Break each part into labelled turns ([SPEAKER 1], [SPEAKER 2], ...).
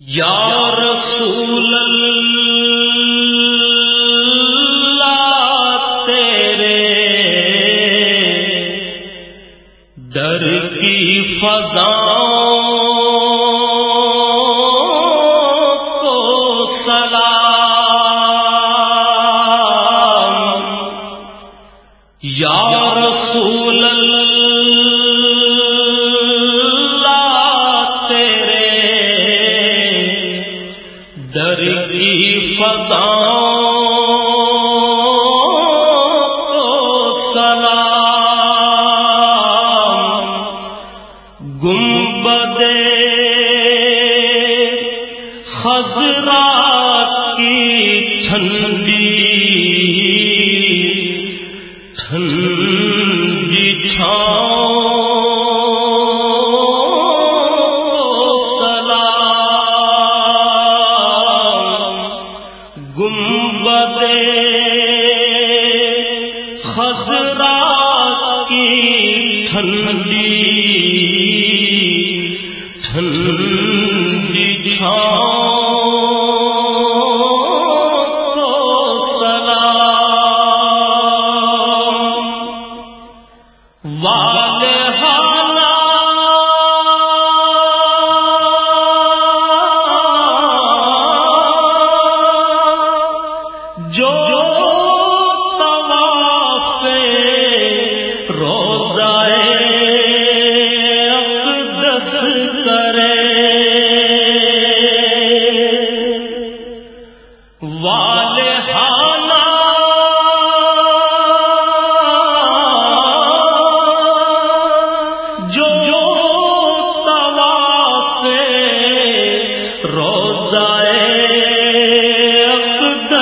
[SPEAKER 1] یا رسول اللہ گنبدے خزرا کی ٹھنڈی ٹھنڈی چھان اللہ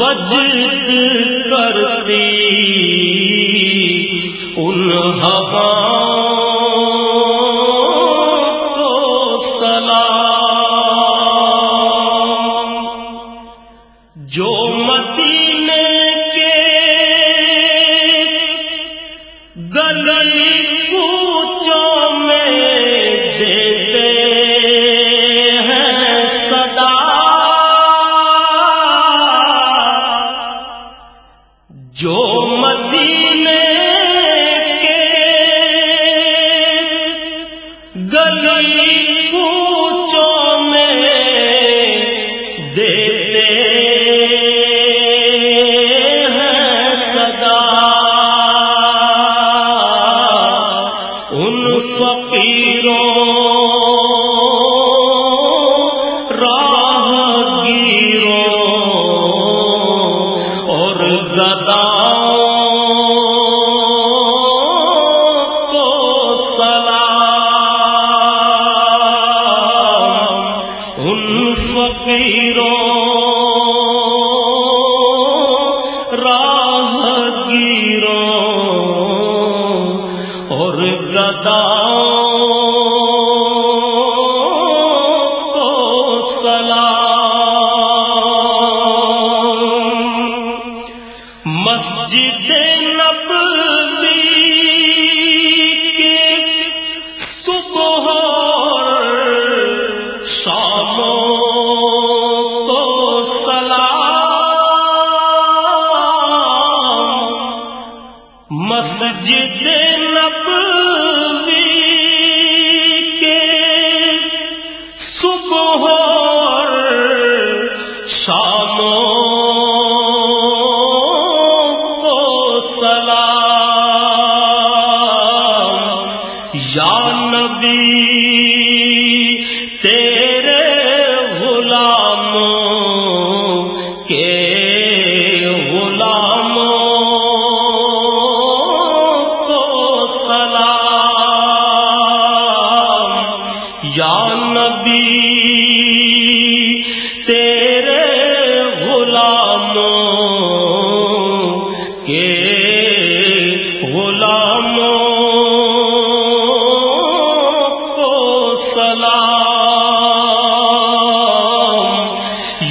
[SPEAKER 1] وجد کرتی ان ہوا سلام ان فقیروں اور گدا مسجد نب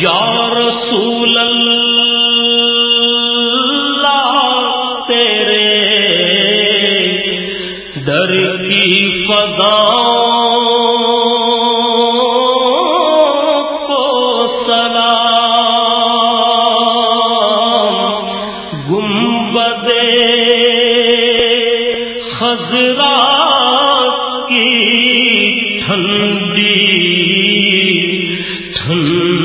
[SPEAKER 1] رسول اللہ تیرے در کی فضا گنبدے کی ٹھنڈی ٹھنڈی